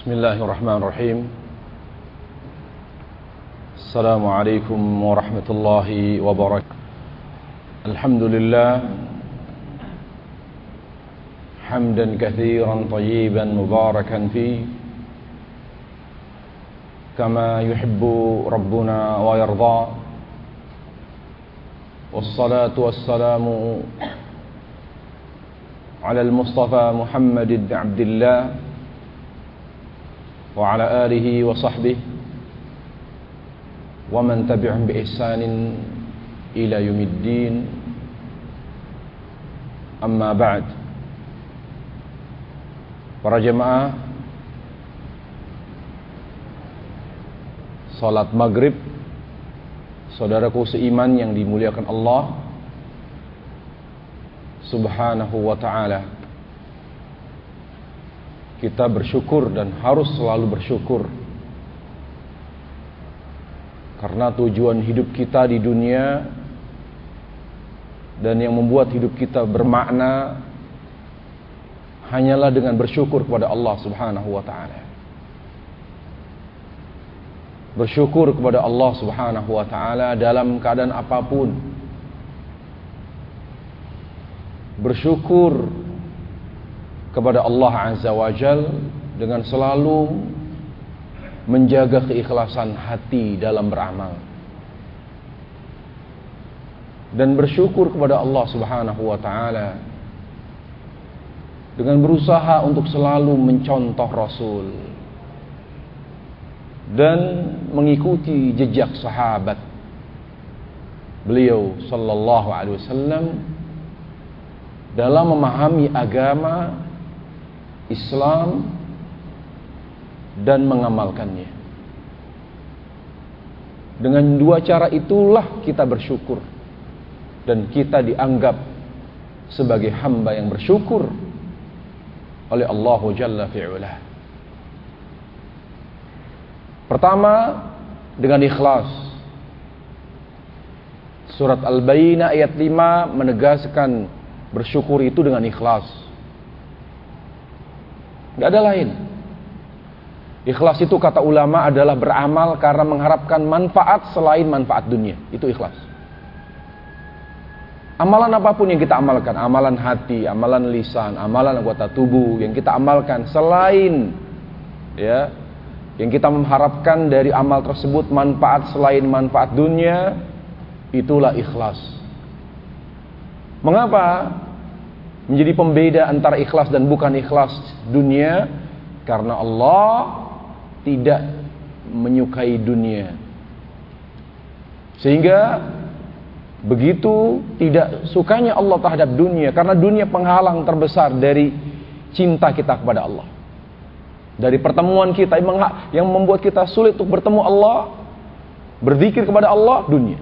بسم الله الرحمن الرحيم السلام عليكم ورحمة الله وبركاته الحمد لله حمدا كثيرا طيبا مباركا فيه كما يحب ربنا ويرضى والصلاة والسلام على المصطفى محمد بن عبد الله وعلى آله وصحبه ومن تبعهم بإحسان إلى يوم الدين أما بعد Para jemaah Salat maghrib Saudaraku seiman yang dimuliakan Allah Subhanahu wa ta'ala Kita bersyukur dan harus selalu bersyukur Karena tujuan hidup kita di dunia Dan yang membuat hidup kita bermakna hanyalah dengan bersyukur kepada Allah Subhanahu wa taala. Bersyukur kepada Allah Subhanahu wa taala dalam keadaan apa pun. Bersyukur kepada Allah Azza wa Jal dengan selalu menjaga keikhlasan hati dalam beramal. Dan bersyukur kepada Allah Subhanahu wa taala dengan berusaha untuk selalu mencontoh Rasul dan mengikuti jejak sahabat beliau sallallahu alaihi wasallam dalam memahami agama Islam dan mengamalkannya. Dengan dua cara itulah kita bersyukur dan kita dianggap sebagai hamba yang bersyukur oleh Allah Jalla fi'ula. Pertama, dengan ikhlas. Surat Al-Bayyinah ayat 5 menegaskan bersyukur itu dengan ikhlas. Gak ada lain. Ikhlas itu kata ulama adalah beramal karena mengharapkan manfaat selain manfaat dunia. Itu ikhlas. Amalan apa pun yang kita amalkan, amalan hati, amalan lisan, amalan anggota tubuh yang kita amalkan selain ya, yang kita mengharapkan dari amal tersebut manfaat selain manfaat dunia, itulah ikhlas. Mengapa menjadi pembeda antara ikhlas dan bukan ikhlas dunia? Karena Allah tidak menyukai dunia. Sehingga Begitu tidak sukanya Allah terhadap dunia karena dunia penghalang terbesar dari cinta kita kepada Allah. Dari pertemuan kita yang membuat kita sulit untuk bertemu Allah, berzikir kepada Allah dunia.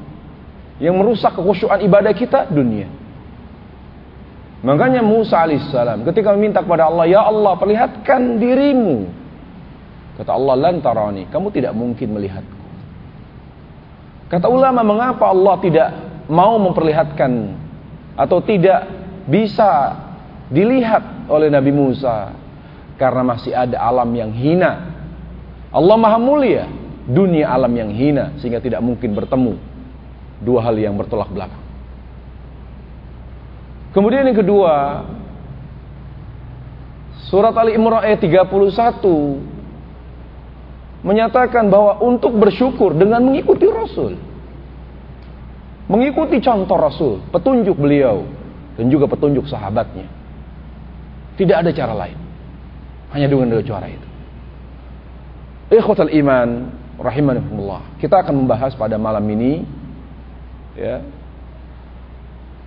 Yang merusak kekhusyuan ibadah kita dunia. Makanya Musa alaihissalam ketika meminta kepada Allah, "Ya Allah, perlihatkan dirimu." Kata Allah, "Lantarani, kamu tidak mungkin melihatku." Kata ulama, mengapa Allah tidak mau memperlihatkan atau tidak bisa dilihat oleh Nabi Musa karena masih ada alam yang hina. Allah Maha Mulia, dunia alam yang hina sehingga tidak mungkin bertemu dua hal yang bertolak belakang. Kemudian yang kedua, surat Ali Imran ayat 31 menyatakan bahwa untuk bersyukur dengan mengikuti Rasul mengikuti contoh Rasul, petunjuk beliau dan juga petunjuk sahabatnya. Tidak ada cara lain. Hanya dengan dua cara itu. Ikhwatal iman rahimanahumullah. Kita akan membahas pada malam ini ya,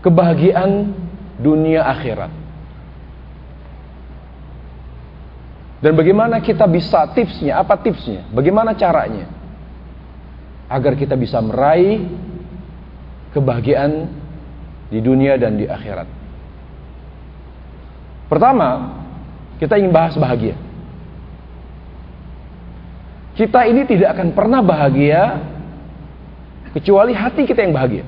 kebahagiaan dunia akhirat. Dan bagaimana kita bisa tipsnya? Apa tipsnya? Bagaimana caranya? Agar kita bisa meraih kebahagiaan di dunia dan di akhirat. Pertama, kita ingin bahas bahagia. Kita ini tidak akan pernah bahagia kecuali hati kita yang bahagia.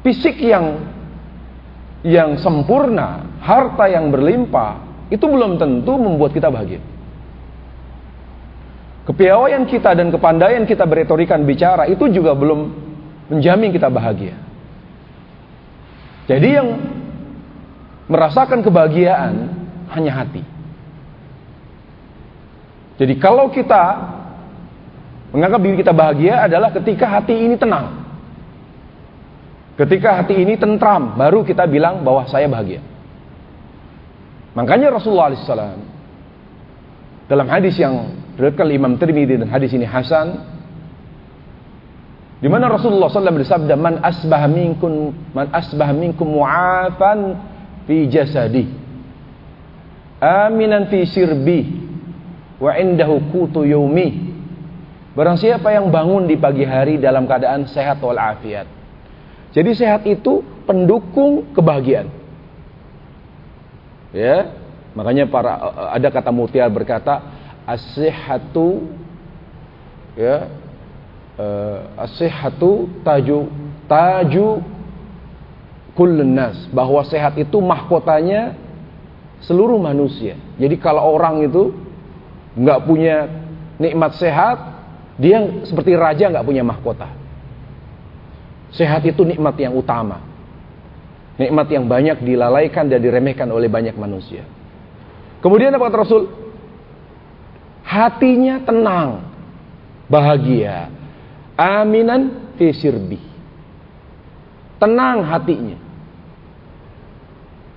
Fisik yang yang sempurna, harta yang berlimpah, itu belum tentu membuat kita bahagia. Kepiawaian kita dan kepandaian kita beretorikan bicara itu juga belum menjamin kita bahagia. Jadi yang merasakan kebahagiaan hanya hati. Jadi kalau kita menganggap diri kita bahagia adalah ketika hati ini tenang. Ketika hati ini tentram, baru kita bilang bahwa saya bahagia. Makanya Rasulullah SAW dalam hadis yang diriwayatkan Imam Tirmidzi dan hadis ini Hasan di mana Rasulullah SAW bersabda man asbah minkum man asbah minkum mu'afan fi jasadi aminan fi sirbi wa indahu kutu yaumi. Barang siapa yang bangun di pagi hari dalam keadaan sehat walafiat. Jadi sehat itu pendukung kebahagiaan. Ya, makanya para ada kata Mutiar berkata as-sihhatu ya uh, as-sihhatu taju taju kullun nas bahwa sehat itu mahkotanya seluruh manusia. Jadi kalau orang itu nggak punya nikmat sehat, dia seperti raja nggak punya mahkota. Sehat itu nikmat yang utama. Nikmat yang banyak dilalaikan dan diremehkan oleh banyak manusia. Kemudian apa kata Rasul? Hatinya tenang, bahagia, aminan fi sirbi. Tenang hatinya.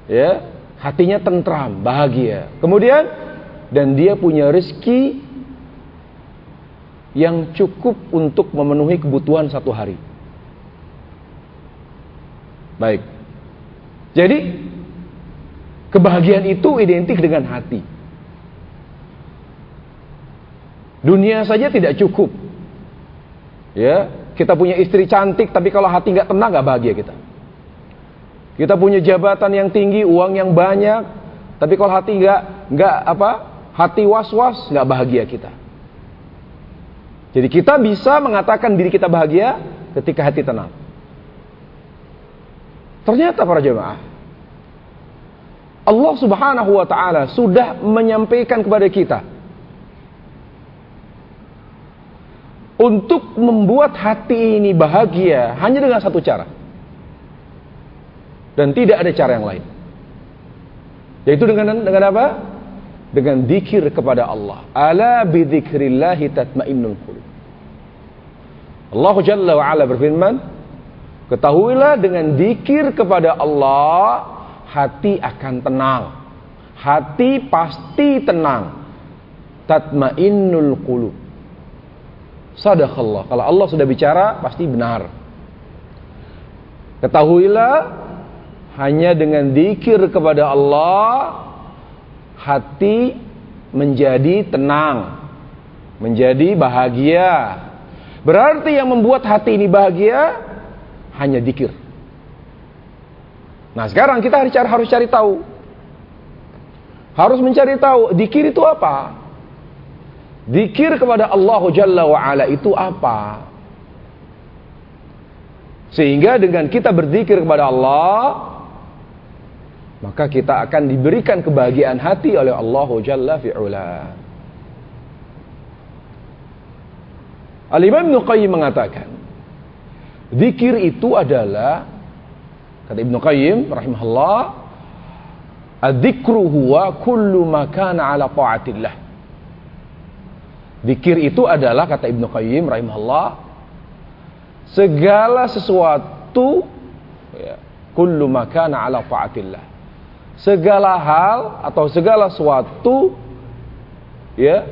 Ya, hatinya tentram, bahagia. Kemudian dan dia punya rezeki yang cukup untuk memenuhi kebutuhan satu hari. Baik. Jadi kebahagiaan itu identik dengan hati. Dunia saja tidak cukup. Ya, kita punya istri cantik tapi kalau hati nggak tenang nggak bahagia kita. Kita punya jabatan yang tinggi, uang yang banyak, tapi kalau hati nggak nggak apa hati was-was, nggak bahagia kita. Jadi kita bisa mengatakan diri kita bahagia ketika hati tenang. Ternyata para jemaah, Allah Subhanahu wa taala sudah menyampaikan kepada kita untuk membuat hati ini bahagia hanya dengan satu cara. Dan tidak ada cara yang lain. Yaitu dengan dengan apa? dengan dikir kepada Allah. Ala bidzikrillahi tatmainnul qulub. Allah Jalla wa ala berfirman, ketahuilah dengan dikir kepada Allah hati akan tenang. Hati pasti tenang. Tatmainnul qulub. Sadaqallah. Kalau Allah sudah bicara pasti benar. Ketahuilah hanya dengan dikir kepada Allah hati menjadi tenang, menjadi bahagia. Berarti yang membuat hati ini bahagia hanya dikir. Nah sekarang kita harus cari, harus cari tahu. Harus mencari tahu dikir itu apa? Dikir kepada Allah Jalla wa'ala itu apa? Sehingga dengan kita berzikir kepada Allah, maka kita akan diberikan kebahagiaan hati oleh Allah Jalla fi'ula. Al-Imam Qayyim mengatakan, zikir itu adalah kata Ibn Qayyim rahimahullah, adzikru huwa kullu ma kana ala ta'atillah. Zikir itu adalah kata Ibn Qayyim rahimahullah, segala sesuatu ya, kullu ma kana ala ta'atillah segala hal atau segala sesuatu ya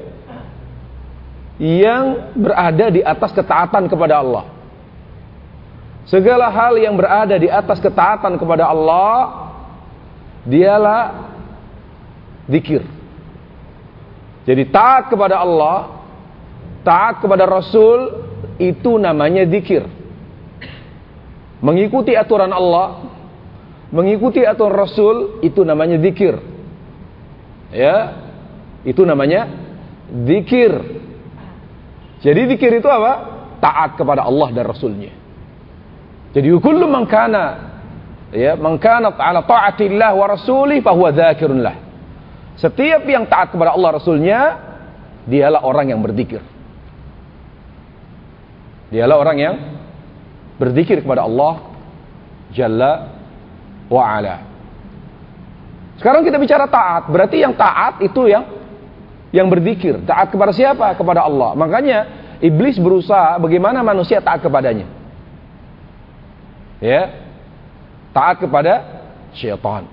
yang berada di atas ketaatan kepada Allah. Segala hal yang berada di atas ketaatan kepada Allah dialah zikir. Jadi taat kepada Allah, taat kepada Rasul itu namanya zikir. Mengikuti aturan Allah, mengikuti aturan Rasul itu namanya zikir. Ya. Itu namanya zikir. Jadi zikir itu apa? Taat kepada Allah dan Rasulnya. Jadi kullu man kana ya, man kana ala taatillah wa rasulih fa huwa dzakirun lah. Setiap yang taat kepada Allah Rasulnya, dialah orang yang berzikir. Dialah orang yang berzikir kepada Allah Jalla wa ala. Sekarang kita bicara taat, berarti yang taat itu yang yang berzikir. Taat kepada siapa? Kepada Allah. Makanya iblis berusaha bagaimana manusia taat kepadanya. Ya. Taat kepada syaitan.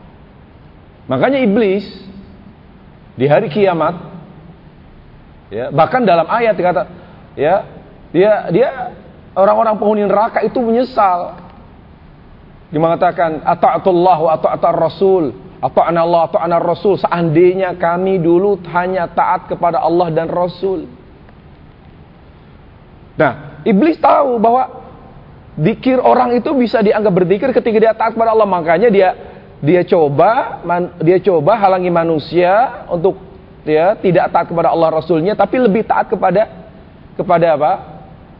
Makanya iblis di hari kiamat ya, bahkan dalam ayat dikata ya, dia dia orang-orang penghuni neraka itu menyesal. Dia mengatakan ata'atullah wa ata'atar rasul Ata'ana Allah, ata'ana Rasul. Seandainya kami dulu hanya taat kepada Allah dan Rasul. Nah, iblis tahu bahwa dikir orang itu bisa dianggap berzikir ketika dia taat kepada Allah. Makanya dia dia coba man, dia coba halangi manusia untuk ya tidak taat kepada Allah Rasulnya, tapi lebih taat kepada kepada apa?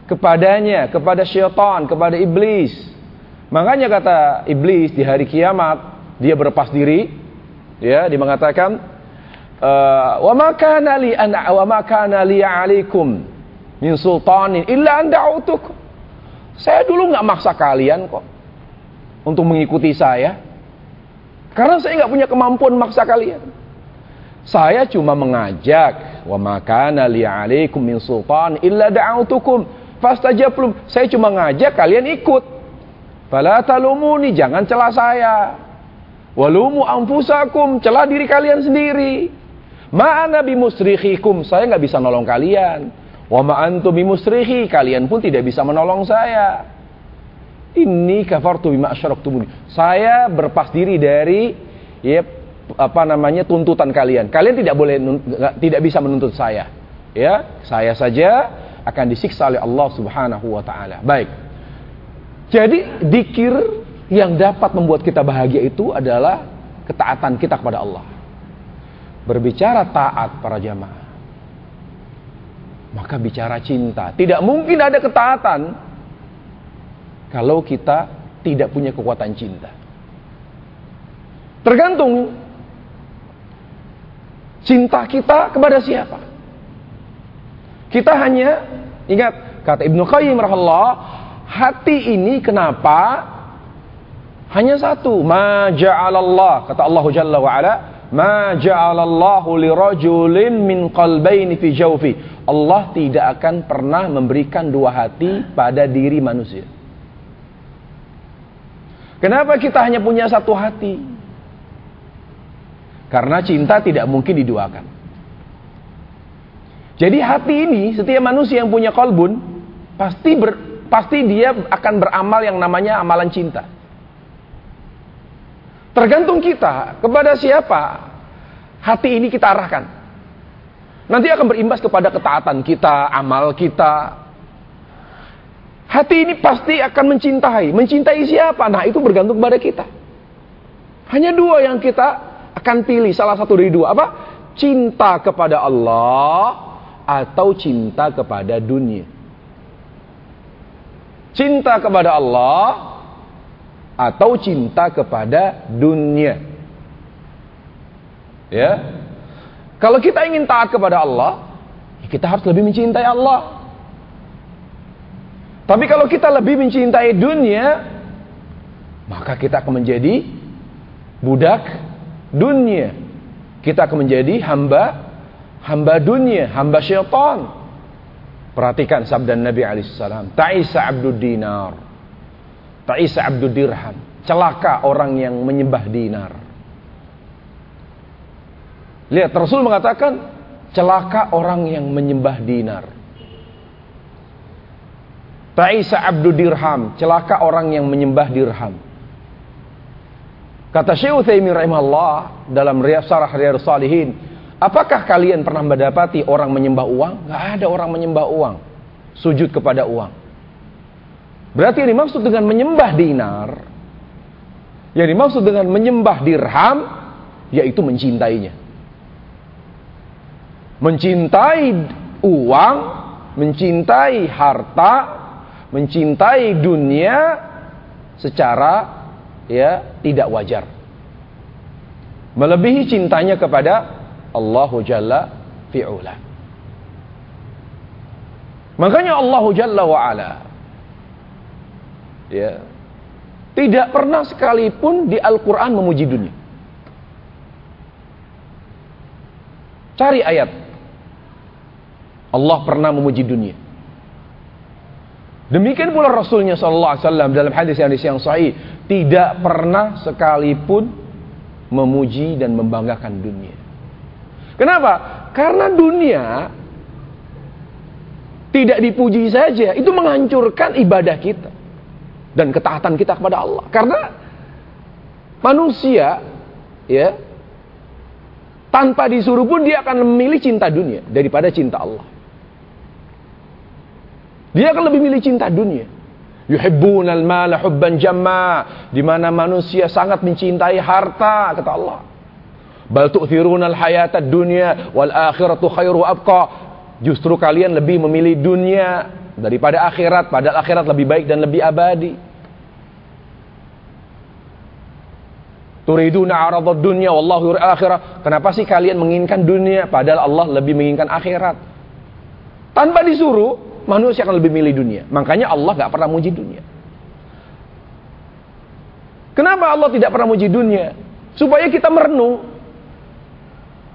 Kepadanya, kepada syaitan, kepada iblis. Makanya kata iblis di hari kiamat, dia berlepas diri ya dia mengatakan eh, wa ma kana li an wa ma kana li min sultanin illa an da'utuk saya dulu nggak maksa kalian kok untuk mengikuti saya. Karena saya nggak punya kemampuan maksa kalian. Saya cuma mengajak wa ma kana li alaikum min sultan illa da'utukum fastajabtum. Saya cuma ngajak kalian ikut. Fala talumuni jangan celah saya. Walumu amfusakum, celah diri kalian sendiri. Ma'ana bimusrihikum, saya nggak bisa nolong kalian. Wa ma'antum bimusrihi, kalian pun tidak bisa menolong saya. Ini kafartu bima asyraktumuni. Saya berpas diri dari ya apa namanya tuntutan kalian. Kalian tidak boleh tidak bisa menuntut saya. Ya, saya saja akan disiksa oleh Allah Subhanahu wa taala. Baik. Jadi dikir yang dapat membuat kita bahagia itu adalah ketaatan kita kepada Allah. Berbicara taat para jamaah. Maka bicara cinta. Tidak mungkin ada ketaatan kalau kita tidak punya kekuatan cinta. Tergantung cinta kita kepada siapa. Kita hanya ingat kata Ibnu Qayyim rahimahullah, hati ini kenapa hanya satu, ma ja'alallah, kata Allah Jalla wa ala, ma ja'alallahu lirajulin min fi jawfi. Allah tidak akan pernah memberikan dua hati pada diri manusia. Kenapa kita hanya punya satu hati? Karena cinta tidak mungkin diduakan. Jadi hati ini, setiap manusia yang punya kolbun, pasti ber, pasti dia akan beramal yang namanya amalan cinta. Tergantung kita kepada siapa hati ini kita arahkan. Nanti akan berimbas kepada ketaatan kita, amal kita. Hati ini pasti akan mencintai. Mencintai siapa? Nah itu bergantung kepada kita. Hanya dua yang kita akan pilih. Salah satu dari dua. Apa? Cinta kepada Allah atau cinta kepada dunia. Cinta kepada Allah atau cinta kepada dunia. Ya. Kalau kita ingin taat kepada Allah, ya kita harus lebih mencintai Allah. Tapi kalau kita lebih mencintai dunia, maka kita akan menjadi budak dunia. Kita akan menjadi hamba hamba dunia, hamba syaitan. Perhatikan sabda Nabi alaihissalam, "Ta'isa abdud dinar." Ta'isa abdul dirham. Celaka orang yang menyembah dinar. Lihat Rasul mengatakan celaka orang yang menyembah dinar. Ta'isa abdul dirham, celaka orang yang menyembah dirham. Kata Syekh Utsaimin rahimahullah dalam Riyadh Sarah Riyadhus Salihin, apakah kalian pernah mendapati orang menyembah uang? Gak ada orang menyembah uang. Sujud kepada uang. Berarti yang dimaksud dengan menyembah dinar, yang dimaksud dengan menyembah dirham, yaitu mencintainya. Mencintai uang, mencintai harta, mencintai dunia secara ya tidak wajar. Melebihi cintanya kepada Allahu Jalla fi'ula. Makanya Allahu Jalla wa'ala ya, tidak pernah sekalipun di Al-Quran memuji dunia. Cari ayat. Allah pernah memuji dunia. Demikian pula Rasulnya Sallallahu Alaihi Wasallam dalam hadis yang yang sahih tidak pernah sekalipun memuji dan membanggakan dunia. Kenapa? Karena dunia tidak dipuji saja itu menghancurkan ibadah kita dan ketaatan kita kepada Allah. Karena manusia ya tanpa disuruh pun dia akan memilih cinta dunia daripada cinta Allah. Dia akan lebih milih cinta dunia. Yuhibbunal mala hubban jamma, di mana manusia sangat mencintai harta kata Allah. Bal tu'thirunal hayatad dunya wal akhiratu khairu abqa. Justru kalian lebih memilih dunia daripada akhirat, padahal akhirat lebih baik dan lebih abadi. Turiduna aradad dunya wallahu akhirah. Kenapa sih kalian menginginkan dunia padahal Allah lebih menginginkan akhirat? Tanpa disuruh, manusia akan lebih milih dunia. Makanya Allah gak pernah muji dunia. Kenapa Allah tidak pernah muji dunia? Supaya kita merenung.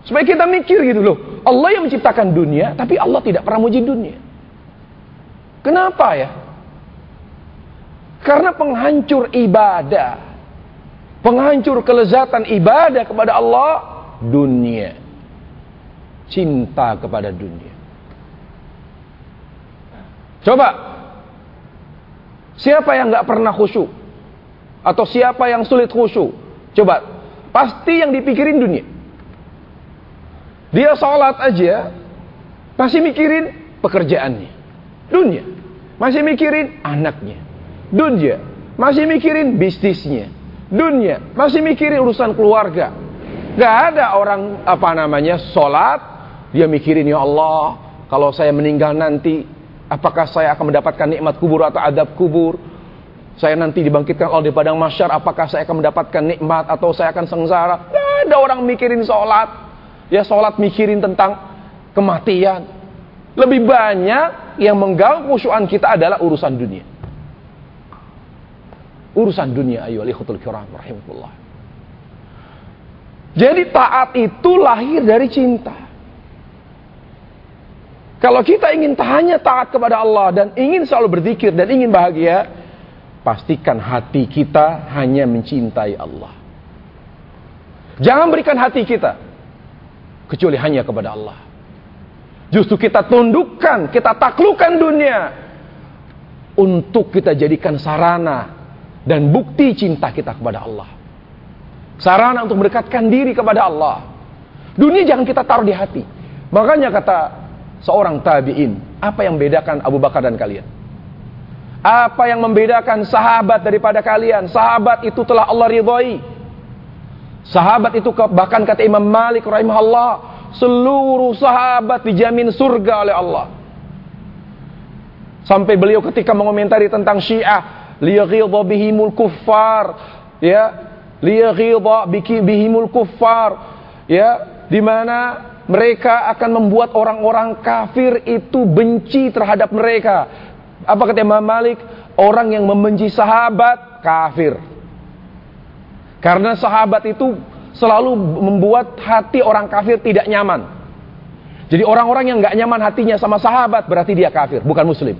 Supaya kita mikir gitu loh. Allah yang menciptakan dunia, tapi Allah tidak pernah muji dunia. Kenapa ya? Karena penghancur ibadah. Penghancur kelezatan ibadah kepada Allah, dunia. Cinta kepada dunia. Coba. Siapa yang nggak pernah khusyuk? Atau siapa yang sulit khusyuk? Coba. Pasti yang dipikirin dunia. Dia sholat aja. Masih mikirin pekerjaannya. Dunia. Masih mikirin anaknya. Dunia. Masih mikirin bisnisnya. Dunia. Masih mikirin urusan keluarga. Gak ada orang apa namanya sholat. Dia mikirin ya Allah. Kalau saya meninggal nanti Apakah saya akan mendapatkan nikmat kubur atau adab kubur? Saya nanti dibangkitkan Allah di padang masyar, apakah saya akan mendapatkan nikmat atau saya akan sengsara? Tidak ada orang mikirin sholat. Ya sholat mikirin tentang kematian. Lebih banyak yang mengganggu khusyuan kita adalah urusan dunia. Urusan dunia ayo alihutul kiram rahimahullah. Jadi taat itu lahir dari cinta. Kalau kita ingin hanya taat kepada Allah dan ingin selalu berzikir dan ingin bahagia, pastikan hati kita hanya mencintai Allah. Jangan berikan hati kita kecuali hanya kepada Allah. Justru kita tundukkan, kita taklukkan dunia untuk kita jadikan sarana dan bukti cinta kita kepada Allah. Sarana untuk mendekatkan diri kepada Allah. Dunia jangan kita taruh di hati. Makanya kata seorang tabi'in. Apa yang membedakan Abu Bakar dan kalian? Apa yang membedakan sahabat daripada kalian? Sahabat itu telah Allah ridhoi. Sahabat itu bahkan kata Imam Malik rahimahullah, seluruh sahabat dijamin surga oleh Allah. Sampai beliau ketika mengomentari tentang Syiah, liyaghidha bihimul kuffar, ya, liyaghidha bihimul kuffar, ya, di mana mereka akan membuat orang-orang kafir itu benci terhadap mereka. Apa kata Imam Malik? Orang yang membenci sahabat kafir. Karena sahabat itu selalu membuat hati orang kafir tidak nyaman. Jadi orang-orang yang nggak nyaman hatinya sama sahabat berarti dia kafir, bukan muslim.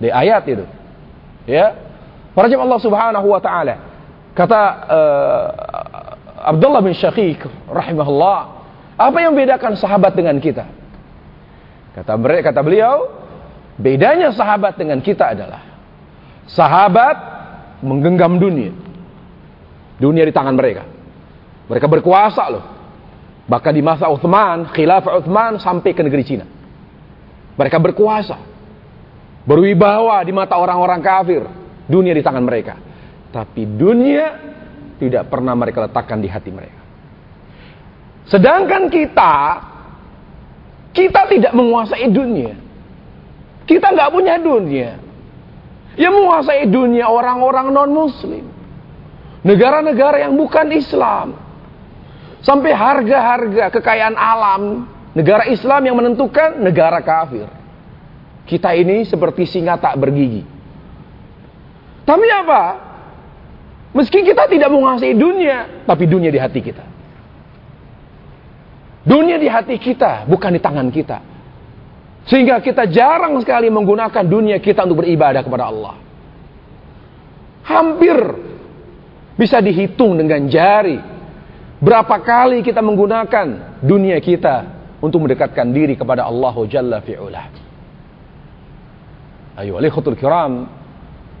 Di ayat itu. Ya. Para Allah Subhanahu wa taala. Kata uh, Abdullah bin Syaqiq rahimahullah apa yang bedakan sahabat dengan kita? Kata mereka, kata beliau, bedanya sahabat dengan kita adalah sahabat menggenggam dunia. Dunia di tangan mereka. Mereka berkuasa loh. Bahkan di masa Uthman, khilafah Uthman sampai ke negeri Cina. Mereka berkuasa. Berwibawa di mata orang-orang kafir. Dunia di tangan mereka. Tapi dunia tidak pernah mereka letakkan di hati mereka. Sedangkan kita, kita tidak menguasai dunia. Kita nggak punya dunia. Yang menguasai dunia orang-orang non-muslim. Negara-negara yang bukan Islam. Sampai harga-harga kekayaan alam, negara Islam yang menentukan negara kafir. Kita ini seperti singa tak bergigi. Tapi apa? Meski kita tidak menguasai dunia, tapi dunia di hati kita. Dunia di hati kita, bukan di tangan kita. Sehingga kita jarang sekali menggunakan dunia kita untuk beribadah kepada Allah. Hampir bisa dihitung dengan jari. Berapa kali kita menggunakan dunia kita untuk mendekatkan diri kepada Allah Jalla fi'ula. Ayo, alikhutul kiram.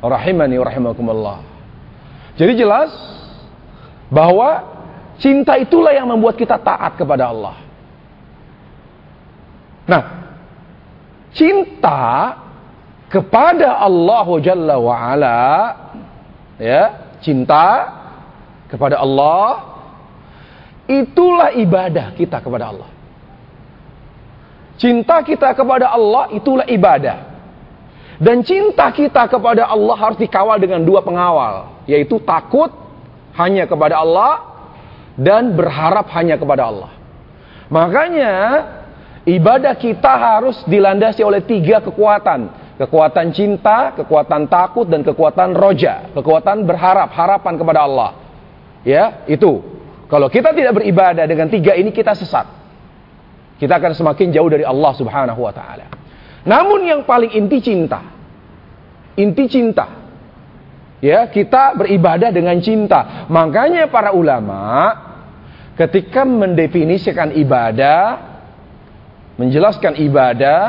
Rahimani rahimakumullah. Jadi jelas bahwa cinta itulah yang membuat kita taat kepada Allah. Nah, cinta kepada Allah Jalla wa ala ya, cinta kepada Allah itulah ibadah kita kepada Allah. Cinta kita kepada Allah itulah ibadah. Dan cinta kita kepada Allah harus dikawal dengan dua pengawal, yaitu takut hanya kepada Allah dan berharap hanya kepada Allah. Makanya ibadah kita harus dilandasi oleh tiga kekuatan. Kekuatan cinta, kekuatan takut, dan kekuatan roja. Kekuatan berharap, harapan kepada Allah. Ya, itu. Kalau kita tidak beribadah dengan tiga ini, kita sesat. Kita akan semakin jauh dari Allah subhanahu wa ta'ala. Namun yang paling inti cinta. Inti cinta. Ya, kita beribadah dengan cinta. Makanya para ulama ketika mendefinisikan ibadah, menjelaskan ibadah,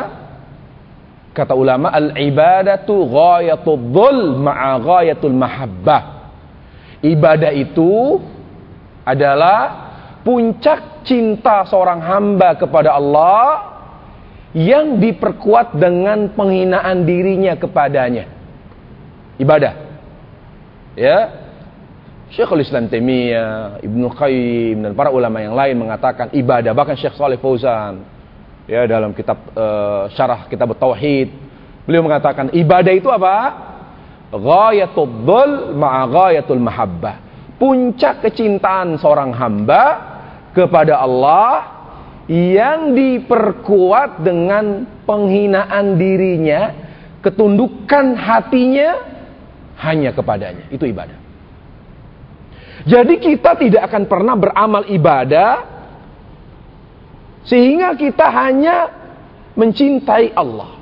kata ulama al-ibadatu ghayatul dhul ma'a ghayatul mahabbah. Ibadah itu adalah puncak cinta seorang hamba kepada Allah yang diperkuat dengan penghinaan dirinya kepadanya. Ibadah. Ya. Syekhul Islam Taimiyah, Ibnu Qayyim dan para ulama yang lain mengatakan ibadah bahkan Syekh Saleh Fauzan ya dalam kitab uh, syarah kitab tauhid beliau mengatakan ibadah itu apa? Ghayatul dhul ma'a ghayatul mahabbah. Puncak kecintaan seorang hamba kepada Allah yang diperkuat dengan penghinaan dirinya, ketundukan hatinya hanya kepadanya. Itu ibadah. Jadi kita tidak akan pernah beramal ibadah sehingga kita hanya mencintai Allah.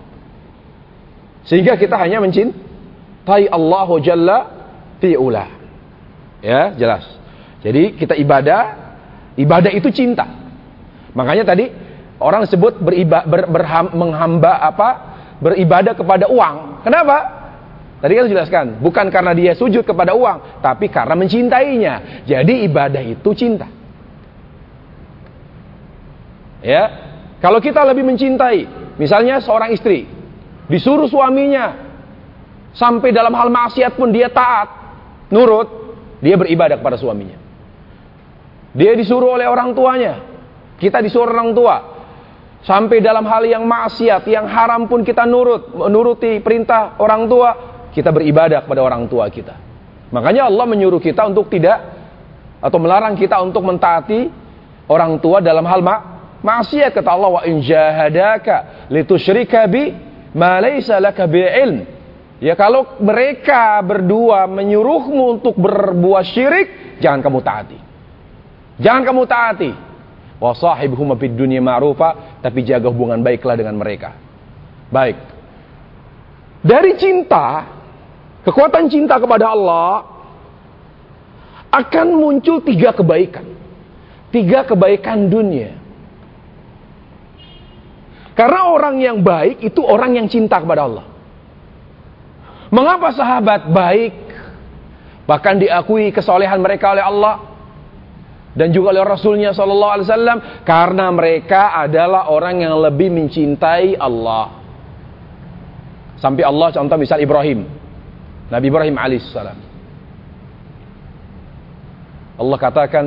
Sehingga kita hanya mencintai Allah Jalla fi'ula. Ya, jelas. Jadi kita ibadah, ibadah itu cinta. Makanya tadi orang sebut beriba, ber, berham, menghamba apa? Beribadah kepada uang. Kenapa? Tadi kan jelaskan, bukan karena dia sujud kepada uang, tapi karena mencintainya. Jadi ibadah itu cinta. Ya. Kalau kita lebih mencintai, misalnya seorang istri disuruh suaminya sampai dalam hal maksiat pun dia taat, nurut, dia beribadah kepada suaminya. Dia disuruh oleh orang tuanya, kita disuruh orang tua. Sampai dalam hal yang maksiat, yang haram pun kita nurut, menuruti perintah orang tua, kita beribadah kepada orang tua kita. Makanya Allah menyuruh kita untuk tidak atau melarang kita untuk mentaati orang tua dalam hal mak maksiat kata Allah wa in jahadaka litusyrika bi ma laysa laka ilm. Ya kalau mereka berdua menyuruhmu untuk berbuat syirik, jangan kamu taati. Jangan kamu taati. Wa sahibhum fid dunya ma'rufa, tapi jaga hubungan baiklah dengan mereka. Baik. Dari cinta, kekuatan cinta kepada Allah akan muncul tiga kebaikan. Tiga kebaikan dunia. Karena orang yang baik itu orang yang cinta kepada Allah. Mengapa sahabat baik bahkan diakui kesolehan mereka oleh Allah? dan juga oleh Rasulnya Shallallahu Alaihi Wasallam karena mereka adalah orang yang lebih mencintai Allah. Sampai Allah contoh misal Ibrahim, Nabi Ibrahim alaihissalam. Allah katakan,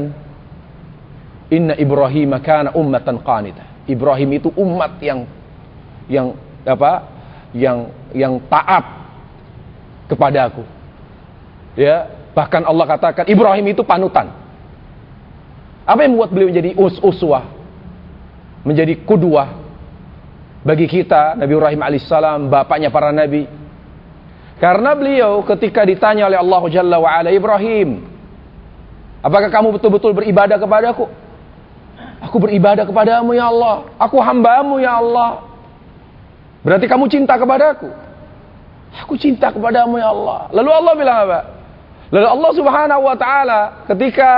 Inna Ibrahim kana ummatan qanita. Ibrahim itu umat yang yang apa? Yang yang taat kepadaku. Ya, bahkan Allah katakan Ibrahim itu panutan. Apa yang membuat beliau menjadi us uswah? Menjadi kudwah bagi kita Nabi Ibrahim alaihissalam, bapaknya para nabi. Karena beliau ketika ditanya oleh Allah Jalla wa ala Ibrahim, apakah kamu betul-betul beribadah kepadaku? Aku beribadah kepadamu ya Allah. Aku hambamu ya Allah. Berarti kamu cinta kepadaku. Aku cinta kepadamu ya Allah. Lalu Allah bilang apa? Lalu Allah Subhanahu wa taala ketika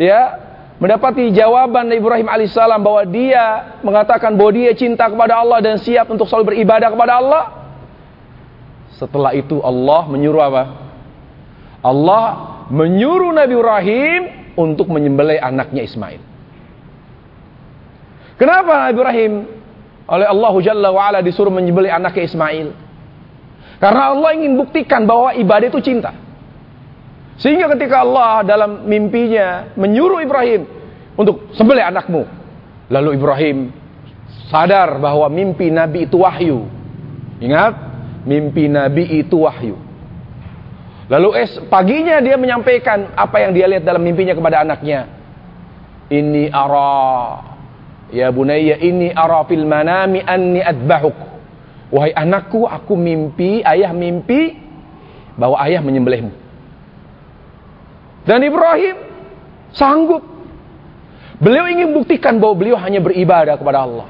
ya mendapati jawaban Ibrahim alaihissalam bahwa dia mengatakan bahwa dia cinta kepada Allah dan siap untuk selalu beribadah kepada Allah. Setelah itu Allah menyuruh apa? Allah menyuruh Nabi Ibrahim untuk menyembelih anaknya Ismail. Kenapa Nabi Ibrahim oleh Allah Jalla wa'ala disuruh menyembelih anaknya Ismail? Karena Allah ingin buktikan bahwa ibadah itu cinta. Sehingga ketika Allah dalam mimpinya menyuruh Ibrahim untuk sembelih anakmu. Lalu Ibrahim sadar bahwa mimpi Nabi itu wahyu. Ingat, mimpi Nabi itu wahyu. Lalu es paginya dia menyampaikan apa yang dia lihat dalam mimpinya kepada anaknya. Ini ara ya bunayya ini ara fil manami anni adbahuk. Wahai anakku, aku mimpi, ayah mimpi bahwa ayah menyembelihmu. Dan Ibrahim sanggup. Beliau ingin buktikan bahwa beliau hanya beribadah kepada Allah.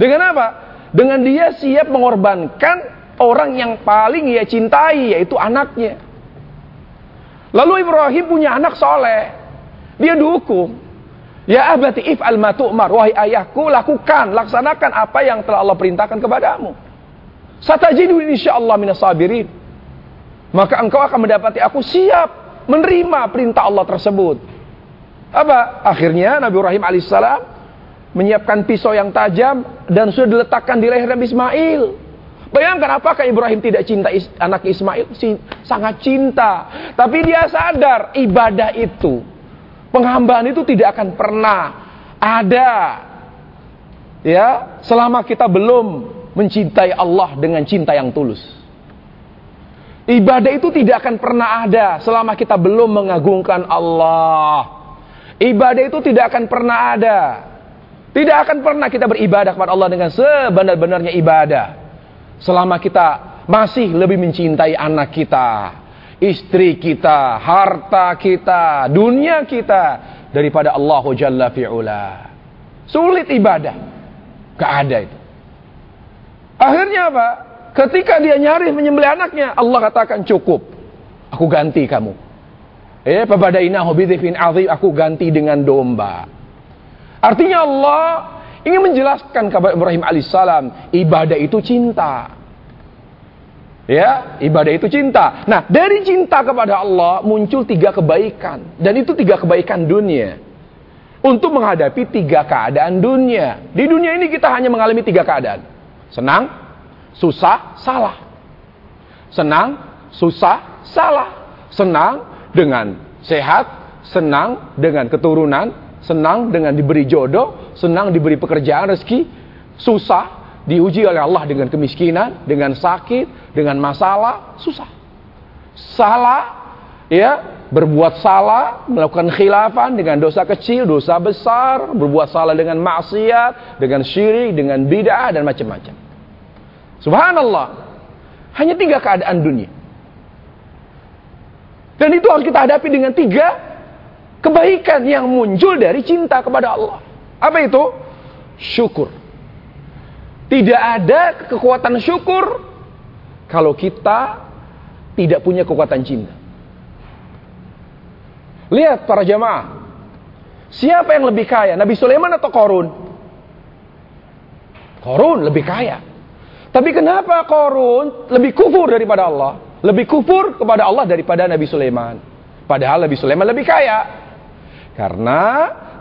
Dengan apa? Dengan dia siap mengorbankan orang yang paling ia cintai, yaitu anaknya. Lalu Ibrahim punya anak soleh. Dia dukung. Ya abati if'al ma tu'mar. Wahai ayahku, lakukan, laksanakan apa yang telah Allah perintahkan kepadamu. Satajidu insyaallah minas sabirin. Maka engkau akan mendapati aku siap menerima perintah Allah tersebut. Apa? Akhirnya Nabi Ibrahim alaihissalam menyiapkan pisau yang tajam dan sudah diletakkan di leher Nabi Ismail. Bayangkan apakah Ibrahim tidak cinta anak Ismail? Si, sangat cinta. Tapi dia sadar ibadah itu, penghambaan itu tidak akan pernah ada. Ya, selama kita belum mencintai Allah dengan cinta yang tulus. Ibadah itu tidak akan pernah ada selama kita belum mengagungkan Allah. Ibadah itu tidak akan pernah ada. Tidak akan pernah kita beribadah kepada Allah dengan sebenar-benarnya ibadah. Selama kita masih lebih mencintai anak kita, istri kita, harta kita, dunia kita daripada Allah Jalla fi'ula. Sulit ibadah. Gak ada itu. Akhirnya apa? Ketika dia nyaris menyembelih anaknya, Allah katakan cukup. Aku ganti kamu. Eh, pabadaina hobidifin azim, aku ganti dengan domba. Artinya Allah ingin menjelaskan kepada Ibrahim alaihissalam, ibadah itu cinta. Ya, ibadah itu cinta. Nah, dari cinta kepada Allah muncul tiga kebaikan. Dan itu tiga kebaikan dunia. Untuk menghadapi tiga keadaan dunia. Di dunia ini kita hanya mengalami tiga keadaan. Senang, susah, salah. Senang, susah, salah. Senang dengan sehat, senang dengan keturunan, senang dengan diberi jodoh, senang diberi pekerjaan rezeki, susah diuji oleh Allah dengan kemiskinan, dengan sakit, dengan masalah, susah. Salah, ya, berbuat salah, melakukan khilafan dengan dosa kecil, dosa besar, berbuat salah dengan maksiat, dengan syirik, dengan bid'ah dan macam-macam. Subhanallah. Hanya tiga keadaan dunia. Dan itu harus kita hadapi dengan tiga kebaikan yang muncul dari cinta kepada Allah. Apa itu? Syukur. Tidak ada kekuatan syukur kalau kita tidak punya kekuatan cinta. Lihat para jamaah. Siapa yang lebih kaya? Nabi Sulaiman atau Korun? Korun lebih kaya. Tapi kenapa Korun lebih kufur daripada Allah? Lebih kufur kepada Allah daripada Nabi Sulaiman. Padahal Nabi Sulaiman lebih kaya. Karena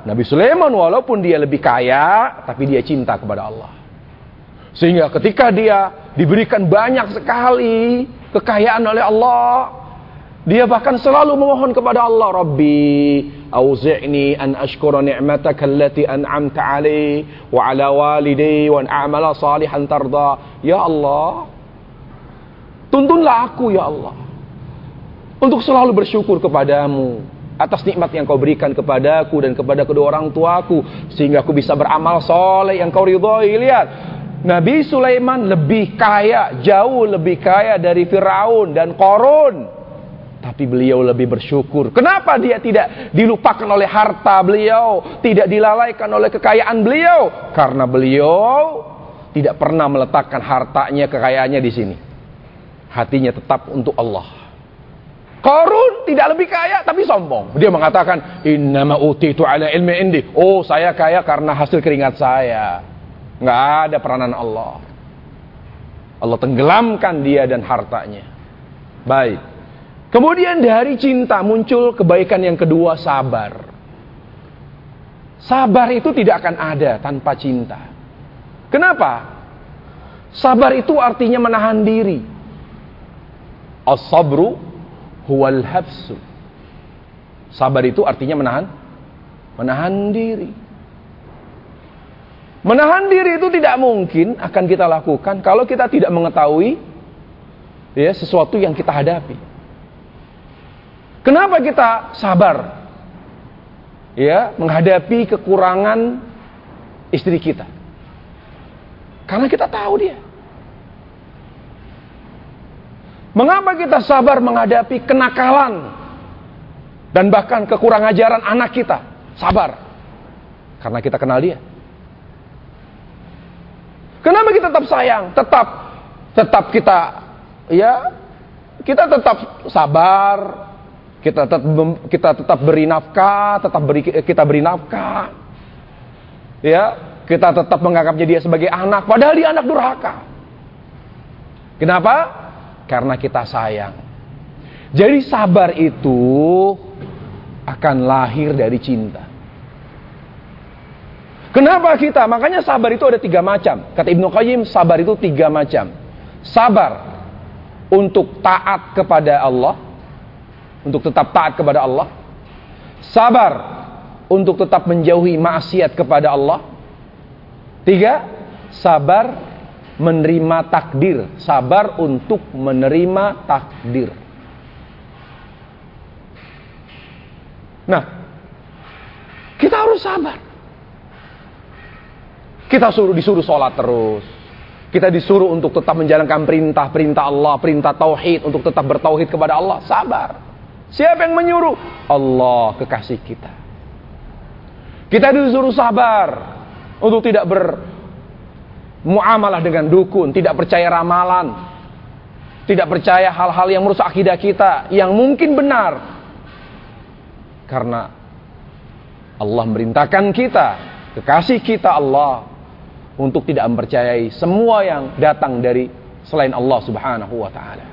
Nabi Sulaiman walaupun dia lebih kaya, tapi dia cinta kepada Allah. Sehingga ketika dia diberikan banyak sekali kekayaan oleh Allah, dia bahkan selalu memohon kepada Allah, Rabbi, auzi'ni an ashkura ni'mataka allati an'amta 'alai wa 'ala walidai wa an a'mala salihan tarda. Ya Allah, tuntunlah aku ya Allah untuk selalu bersyukur kepadamu atas nikmat yang kau berikan kepadaku dan kepada kedua orang tuaku sehingga aku bisa beramal soleh yang kau ridhoi lihat Nabi Sulaiman lebih kaya jauh lebih kaya dari Firaun dan Korun tapi beliau lebih bersyukur kenapa dia tidak dilupakan oleh harta beliau tidak dilalaikan oleh kekayaan beliau karena beliau tidak pernah meletakkan hartanya kekayaannya di sini hatinya tetap untuk Allah Korun tidak lebih kaya tapi sombong. Dia mengatakan, Innama itu ala ilmi indi. Oh, saya kaya karena hasil keringat saya. Nggak ada peranan Allah. Allah tenggelamkan dia dan hartanya. Baik. Kemudian dari cinta muncul kebaikan yang kedua, sabar. Sabar itu tidak akan ada tanpa cinta. Kenapa? Sabar itu artinya menahan diri. As-sabru huwal hafsu. Sabar itu artinya menahan menahan diri. Menahan diri itu tidak mungkin akan kita lakukan kalau kita tidak mengetahui ya sesuatu yang kita hadapi. Kenapa kita sabar? Ya, menghadapi kekurangan istri kita. Karena kita tahu dia. Mengapa kita sabar menghadapi kenakalan dan bahkan kekurang ajaran anak kita? Sabar. Karena kita kenal dia. Kenapa kita tetap sayang? Tetap tetap kita ya kita tetap sabar. Kita tetap kita tetap beri nafkah, tetap beri kita beri nafkah. Ya, kita tetap menganggapnya dia sebagai anak padahal dia anak durhaka. Kenapa? karena kita sayang. Jadi sabar itu akan lahir dari cinta. Kenapa kita? Makanya sabar itu ada tiga macam. Kata Ibnu Qayyim, sabar itu tiga macam. Sabar untuk taat kepada Allah, untuk tetap taat kepada Allah. Sabar untuk tetap menjauhi maksiat kepada Allah. Tiga, sabar menerima takdir, sabar untuk menerima takdir. Nah, kita harus sabar. Kita suruh disuruh sholat terus. Kita disuruh untuk tetap menjalankan perintah-perintah Allah, perintah tauhid untuk tetap bertauhid kepada Allah. Sabar. Siapa yang menyuruh? Allah kekasih kita. Kita disuruh sabar untuk tidak ber muamalah dengan dukun, tidak percaya ramalan, tidak percaya hal-hal yang merusak akidah kita, yang mungkin benar. Karena Allah merintahkan kita, kekasih kita Allah, untuk tidak mempercayai semua yang datang dari selain Allah Subhanahu wa taala.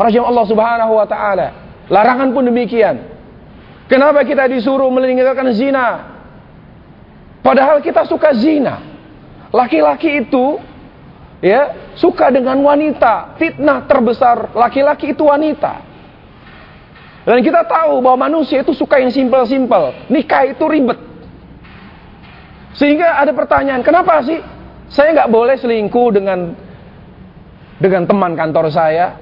Rajam Allah Subhanahu wa taala. Larangan pun demikian. Kenapa kita disuruh meninggalkan zina? Padahal kita suka zina. Laki-laki itu ya suka dengan wanita. Fitnah terbesar laki-laki itu wanita. Dan kita tahu bahwa manusia itu suka yang simpel-simpel. Nikah itu ribet. Sehingga ada pertanyaan, kenapa sih saya nggak boleh selingkuh dengan dengan teman kantor saya?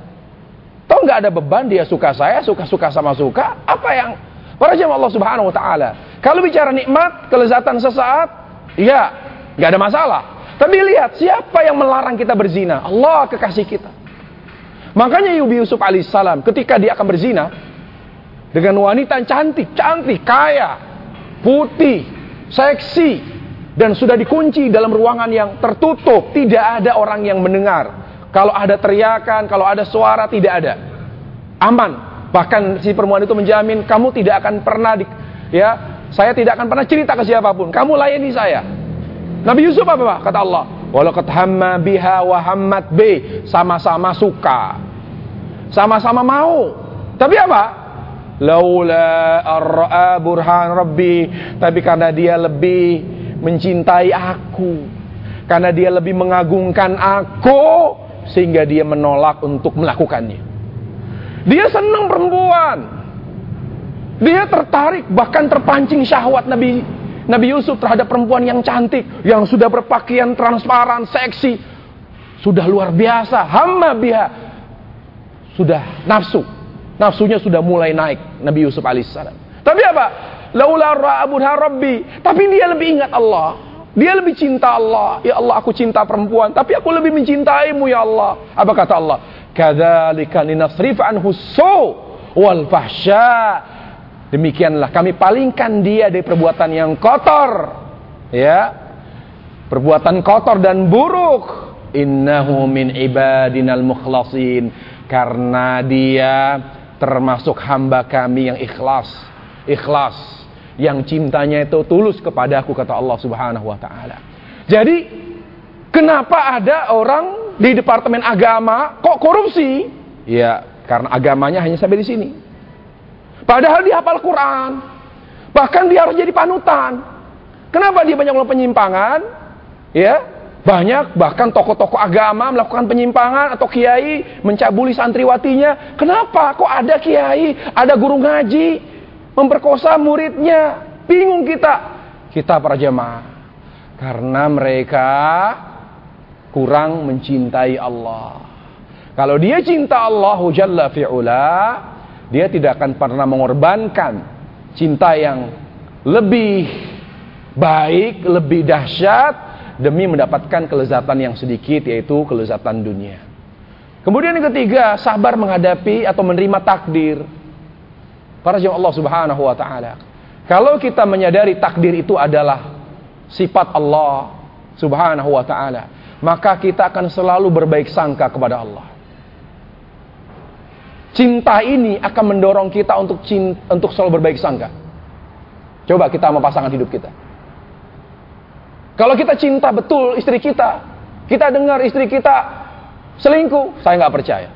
Tahu nggak ada beban dia suka saya, suka-suka sama suka. Apa yang para jemaah Allah Subhanahu Wa Taala? Kalau bicara nikmat, kelezatan sesaat, ya nggak ada masalah. Tapi lihat siapa yang melarang kita berzina? Allah kekasih kita. Makanya Yubi Yusuf alaihissalam ketika dia akan berzina dengan wanita cantik, cantik, kaya, putih, seksi, dan sudah dikunci dalam ruangan yang tertutup, tidak ada orang yang mendengar. Kalau ada teriakan, kalau ada suara, tidak ada. Aman. Bahkan si perempuan itu menjamin kamu tidak akan pernah di, ya, saya tidak akan pernah cerita ke siapa pun. Kamu layani saya. Nabi Yusuf apa Pak? Kata Allah. Walakat hamma biha wa hammat bi. Sama-sama suka. Sama-sama mau. Tapi apa? Laula arra'a burhan rabbi. Tapi karena dia lebih mencintai aku. Karena dia lebih mengagungkan aku. Sehingga dia menolak untuk melakukannya. Dia senang perempuan. Dia tertarik bahkan terpancing syahwat Nabi Nabi Yusuf terhadap perempuan yang cantik, yang sudah berpakaian transparan, seksi, sudah luar biasa, hamma biha, sudah nafsu. Nafsunya sudah mulai naik Nabi Yusuf alaihissalam. Tapi apa? Laula ra'abudha rabbi. Tapi dia lebih ingat Allah. Dia lebih cinta Allah. Ya Allah, aku cinta perempuan, tapi aku lebih mencintaimu ya Allah. Apa kata Allah? Kadzalika linasrif anhu wal fahsya. Demikianlah kami palingkan dia dari perbuatan yang kotor. Ya. Perbuatan kotor dan buruk. Innahu min ibadinal mukhlasin. Karena dia termasuk hamba kami yang ikhlas. Ikhlas. Yang cintanya itu tulus kepadaku kata Allah subhanahu wa ta'ala. Jadi kenapa ada orang di departemen agama kok korupsi? Ya karena agamanya hanya sampai di sini. Padahal dia hafal Quran. Bahkan dia harus jadi panutan. Kenapa dia banyak melakukan penyimpangan? Ya, banyak bahkan tokoh-tokoh agama melakukan penyimpangan atau kiai mencabuli santriwatinya. Kenapa? Kok ada kiai, ada guru ngaji memperkosa muridnya? Bingung kita. Kita para jemaah. Karena mereka kurang mencintai Allah. Kalau dia cinta Allah Jalla fi'ula, dia tidak akan pernah mengorbankan cinta yang lebih baik, lebih dahsyat demi mendapatkan kelezatan yang sedikit yaitu kelezatan dunia. Kemudian yang ketiga, sabar menghadapi atau menerima takdir. Para jemaah Allah Subhanahu wa taala. Kalau kita menyadari takdir itu adalah sifat Allah Subhanahu wa taala, maka kita akan selalu berbaik sangka kepada Allah. Cinta ini akan mendorong kita untuk cinta, untuk selalu berbaik sangka. Coba kita sama pasangan hidup kita. Kalau kita cinta betul istri kita, kita dengar istri kita selingkuh, saya nggak percaya.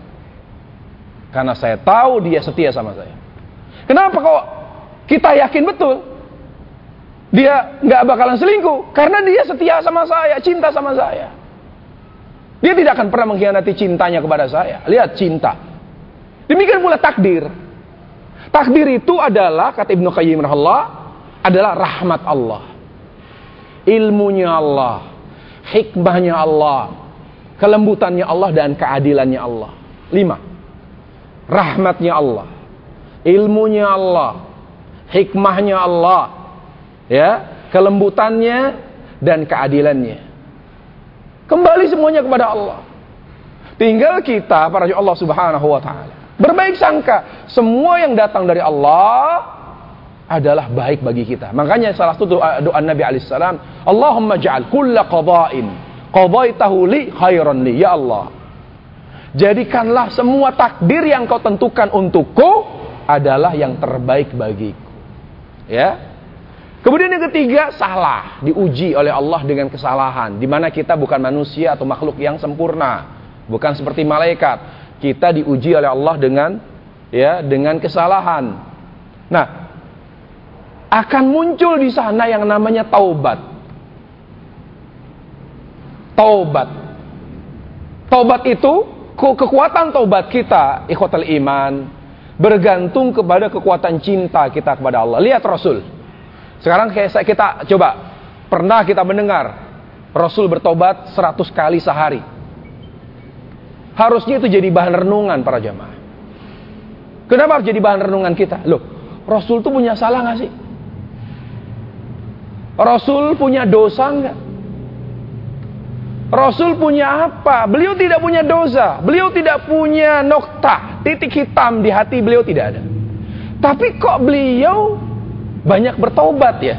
Karena saya tahu dia setia sama saya. Kenapa kok kita yakin betul dia nggak bakalan selingkuh? Karena dia setia sama saya, cinta sama saya. Dia tidak akan pernah mengkhianati cintanya kepada saya. Lihat cinta. Demikian pula takdir. Takdir itu adalah kata Ibnu Qayyim rahimahullah adalah rahmat Allah. Ilmunya Allah, hikmahnya Allah, kelembutannya Allah dan keadilannya Allah. Lima. Rahmatnya Allah, ilmunya Allah, hikmahnya Allah, ya, kelembutannya dan keadilannya. Kembali semuanya kepada Allah. Tinggal kita para Allah Subhanahu wa taala Berbaik sangka. Semua yang datang dari Allah adalah baik bagi kita. Makanya salah satu doa, doa Nabi alaihissalam, Allahumma ja'al kulla qada'in qadaitahu li khairan li. Ya Allah. Jadikanlah semua takdir yang kau tentukan untukku adalah yang terbaik bagiku. Ya. Kemudian yang ketiga, salah, diuji oleh Allah dengan kesalahan, di mana kita bukan manusia atau makhluk yang sempurna, bukan seperti malaikat kita diuji oleh Allah dengan ya dengan kesalahan. Nah, akan muncul di sana yang namanya taubat. Taubat. Taubat itu kekuatan taubat kita, ikhwatal iman, bergantung kepada kekuatan cinta kita kepada Allah. Lihat Rasul. Sekarang kayak kita coba pernah kita mendengar Rasul bertobat 100 kali sehari. Harusnya itu jadi bahan renungan para jamaah. Kenapa harus jadi bahan renungan kita? Loh, Rasul itu punya salah nggak sih? Rasul punya dosa nggak? Rasul punya apa? Beliau tidak punya dosa. Beliau tidak punya nokta, titik hitam di hati beliau tidak ada. Tapi kok beliau banyak bertobat ya?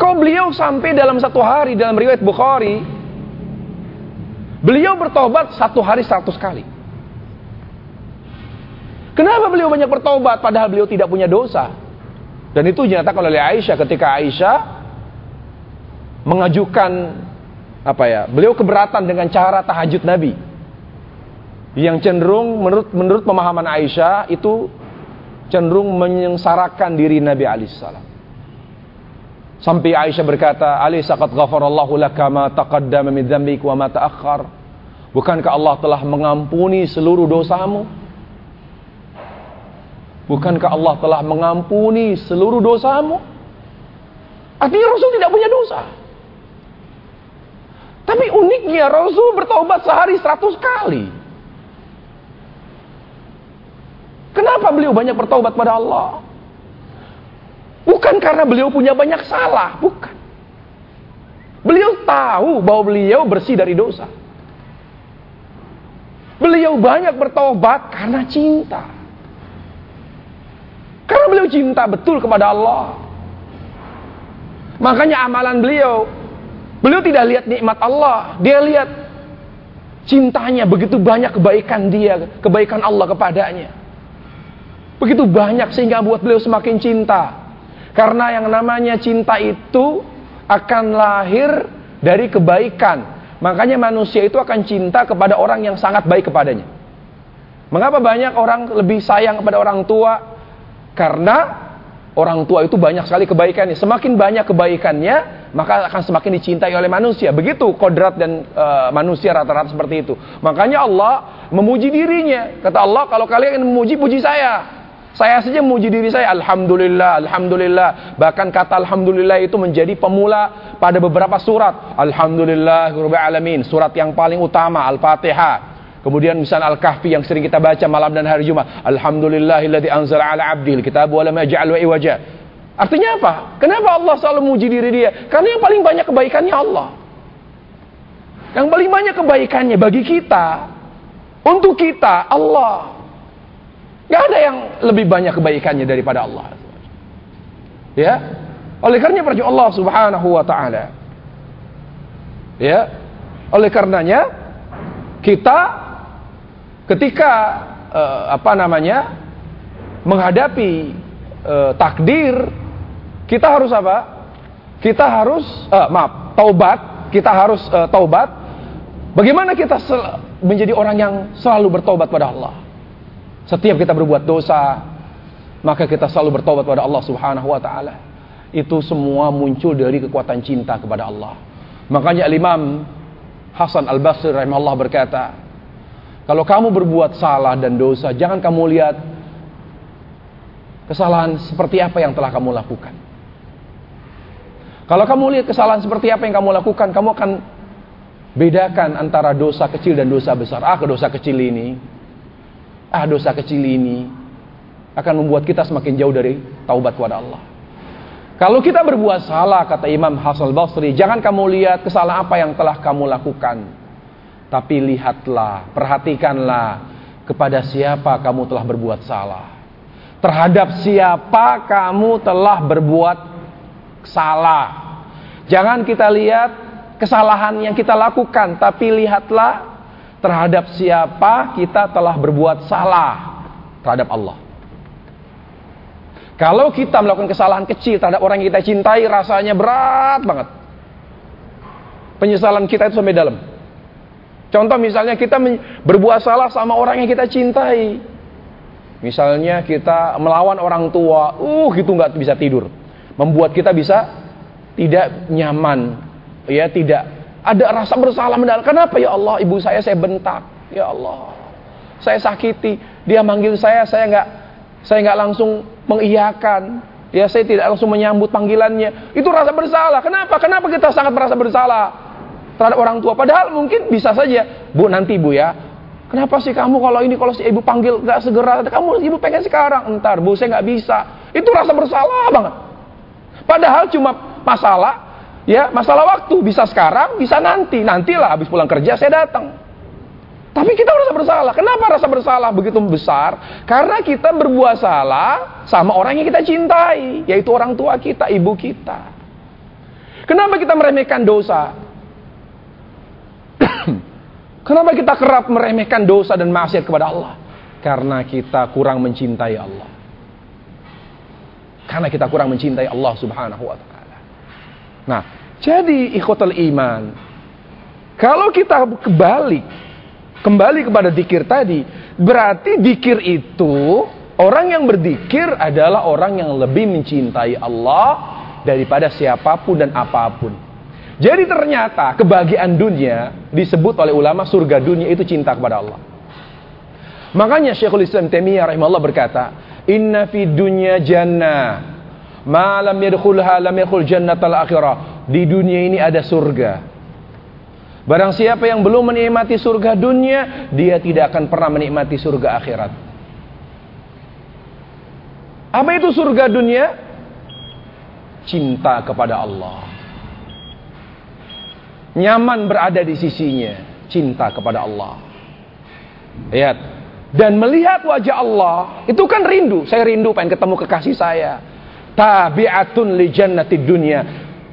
Kok beliau sampai dalam satu hari dalam riwayat Bukhari Beliau bertobat satu hari seratus kali. Kenapa beliau banyak bertobat padahal beliau tidak punya dosa? Dan itu dinyatakan oleh Aisyah ketika Aisyah mengajukan apa ya? Beliau keberatan dengan cara tahajud Nabi. Yang cenderung menurut menurut pemahaman Aisyah itu cenderung menyengsarakan diri Nabi alaihissalam. Sampai Aisyah berkata, "Ali saqat ghafarallahu laka ma taqaddama min dzambik wa ma ta'akhkhar." Bukankah Allah telah mengampuni seluruh dosamu? Bukankah Allah telah mengampuni seluruh dosamu? Artinya Rasul tidak punya dosa. Tapi uniknya Rasul bertobat sehari seratus kali. Kenapa beliau banyak bertobat pada Allah? Bukan karena beliau punya banyak salah, bukan. Beliau tahu bahwa beliau bersih dari dosa. Beliau banyak bertobat karena cinta. Karena beliau cinta betul kepada Allah. Makanya amalan beliau, beliau tidak lihat nikmat Allah, dia lihat cintanya begitu banyak kebaikan dia, kebaikan Allah kepadanya. Begitu banyak sehingga buat beliau semakin cinta. Karena yang namanya cinta itu akan lahir dari kebaikan, Makanya manusia itu akan cinta kepada orang yang sangat baik kepadanya. Mengapa banyak orang lebih sayang kepada orang tua? Karena orang tua itu banyak sekali kebaikannya. Semakin banyak kebaikannya, maka akan semakin dicintai oleh manusia. Begitu kodrat dan e, manusia rata-rata seperti itu. Makanya Allah memuji dirinya. Kata Allah, kalau kalian memuji, puji saya. Saya saja memuji diri saya, Alhamdulillah, Alhamdulillah. Bahkan kata Alhamdulillah itu menjadi pemula pada beberapa surat. Alhamdulillah, Alamin. Surat yang paling utama, Al-Fatihah. Kemudian misalnya Al-Kahfi yang sering kita baca malam dan hari Jumat. Alhamdulillahilladzi anzala ala abdil kitab wa lam yaj'al iwaja. Artinya apa? Kenapa Allah selalu memuji diri dia? Karena yang paling banyak kebaikannya Allah. Yang paling banyak kebaikannya bagi kita, untuk kita, Allah. Gak ada yang lebih banyak kebaikannya daripada Allah. Ya. Oleh karenanya percaya Allah Subhanahu wa taala. Ya. Oleh karenanya kita ketika uh, apa namanya? menghadapi uh, takdir kita harus apa? Kita harus uh, maaf, taubat, kita harus uh, taubat. Bagaimana kita menjadi orang yang selalu bertobat pada Allah? Setiap kita berbuat dosa, maka kita selalu bertobat kepada Allah Subhanahu wa taala. Itu semua muncul dari kekuatan cinta kepada Allah. Makanya Imam Hasan Al-Basri rahimahullah berkata, kalau kamu berbuat salah dan dosa, jangan kamu lihat kesalahan seperti apa yang telah kamu lakukan. Kalau kamu lihat kesalahan seperti apa yang kamu lakukan, kamu akan bedakan antara dosa kecil dan dosa besar. Ah, ke dosa kecil ini ah dosa kecil ini akan membuat kita semakin jauh dari taubat kepada Allah. Kalau kita berbuat salah, kata Imam Hasan Basri, jangan kamu lihat kesalahan apa yang telah kamu lakukan. Tapi lihatlah, perhatikanlah kepada siapa kamu telah berbuat salah. Terhadap siapa kamu telah berbuat salah. Jangan kita lihat kesalahan yang kita lakukan, tapi lihatlah terhadap siapa kita telah berbuat salah terhadap Allah. Kalau kita melakukan kesalahan kecil terhadap orang yang kita cintai, rasanya berat banget. Penyesalan kita itu sampai dalam. Contoh misalnya kita berbuat salah sama orang yang kita cintai. Misalnya kita melawan orang tua, uh gitu nggak bisa tidur. Membuat kita bisa tidak nyaman, ya tidak ada rasa bersalah mendalam. Kenapa ya Allah ibu saya saya bentak. Ya Allah. Saya sakiti. Dia manggil saya, saya nggak saya nggak langsung mengiyakan. Ya saya tidak langsung menyambut panggilannya. Itu rasa bersalah. Kenapa? Kenapa kita sangat merasa bersalah terhadap orang tua? Padahal mungkin bisa saja, Bu nanti Bu ya. Kenapa sih kamu kalau ini kalau si ibu panggil nggak segera? Kamu ibu pengen sekarang. Entar Bu saya nggak bisa. Itu rasa bersalah banget. Padahal cuma masalah Ya, masalah waktu bisa sekarang, bisa nanti. Nantilah habis pulang kerja saya datang. Tapi kita merasa bersalah. Kenapa rasa bersalah begitu besar? Karena kita berbuat salah sama orang yang kita cintai, yaitu orang tua kita, ibu kita. Kenapa kita meremehkan dosa? Kenapa kita kerap meremehkan dosa dan maksiat kepada Allah? Karena kita kurang mencintai Allah. Karena kita kurang mencintai Allah Subhanahu wa taala. Nah, jadi ikhwatal iman. Kalau kita kembali kembali kepada dikir tadi, berarti dikir itu orang yang berdikir adalah orang yang lebih mencintai Allah daripada siapa pun dan apa pun. Jadi ternyata kebahagiaan dunia disebut oleh ulama surga dunia itu cinta kepada Allah. Makanya Syekhul Islam Taimiyah rahimahullah berkata, "Inna fi dunya jannah Malam yadkhulha lam yadkhul jannatal akhirah. Di dunia ini ada surga. Barang siapa yang belum menikmati surga dunia, dia tidak akan pernah menikmati surga akhirat. Apa itu surga dunia? Cinta kepada Allah. Nyaman berada di sisinya, cinta kepada Allah. Lihat, dan melihat wajah Allah, itu kan rindu. Saya rindu pengen ketemu kekasih saya. Tabi'atun li jannati dunia.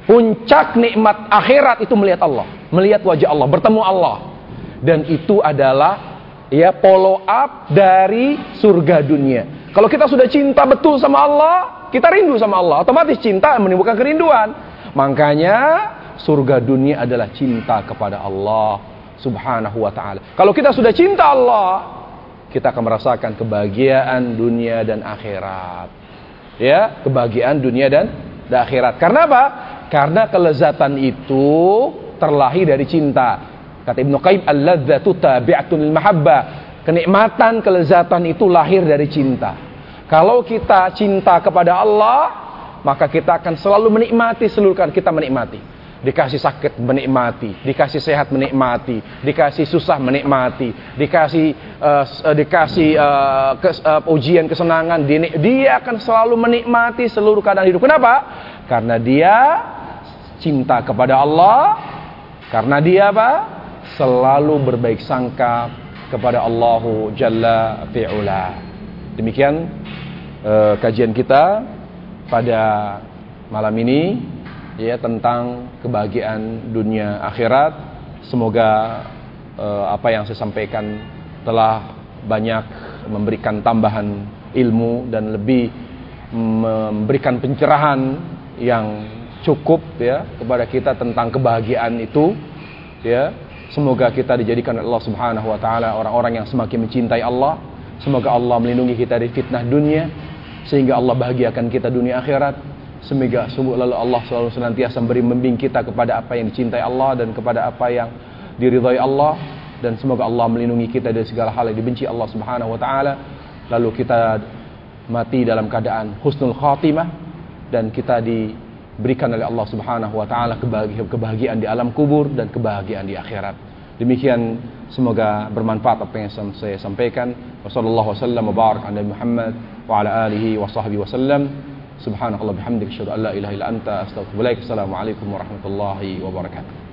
Puncak nikmat akhirat itu melihat Allah, melihat wajah Allah, bertemu Allah. Dan itu adalah ya follow up dari surga dunia. Kalau kita sudah cinta betul sama Allah, kita rindu sama Allah, otomatis cinta menimbulkan kerinduan. Makanya surga dunia adalah cinta kepada Allah Subhanahu wa taala. Kalau kita sudah cinta Allah, kita akan merasakan kebahagiaan dunia dan akhirat. Ya, kebahagiaan dunia dan, akhirat. Karena apa? Karena kelezatan itu terlahir dari cinta. Kata Ibnu Qayyim, "Al-ladzatu tabi'atun mahabbah." Kenikmatan, kelezatan itu lahir dari cinta. Kalau kita cinta kepada Allah, maka kita akan selalu menikmati seluruh kita menikmati. Dikasih sakit menikmati, dikasih sehat menikmati, dikasih susah menikmati, dikasih uh, dikasih uh, kes, uh, ujian kesenangan, dia akan selalu menikmati seluruh keadaan hidup. Kenapa? Karena dia cinta kepada Allah, karena dia apa? Selalu berbaik sangka kepada Allahu Jalla fi'ula. Demikian uh, kajian kita pada malam ini ya tentang kebahagiaan dunia akhirat. Semoga uh, apa yang saya sampaikan telah banyak memberikan tambahan ilmu dan lebih memberikan pencerahan yang cukup ya kepada kita tentang kebahagiaan itu ya. Semoga kita dijadikan Allah Subhanahu wa taala orang-orang yang semakin mencintai Allah. Semoga Allah melindungi kita dari fitnah dunia sehingga Allah bahagiakan kita dunia akhirat Semoga lalu Allah selalu senantiasa memberi membimbing kita kepada apa yang dicintai Allah dan kepada apa yang diridhai Allah dan semoga Allah melindungi kita dari segala hal yang dibenci Allah Subhanahu wa taala. Lalu kita mati dalam keadaan husnul khatimah dan kita diberikan oleh Allah Subhanahu wa taala kebahagiaan di alam kubur dan kebahagiaan di akhirat. Demikian semoga bermanfaat apa yang saya sampaikan. Wassalamualaikum warahmatullahi wabarakatuh. wa ala alihi wa sahbihi wasallam. سبحانك الله بحمدك أشهد أن لا إله إلا أنت أستغفرك السلام عليكم ورحمة الله وبركاته.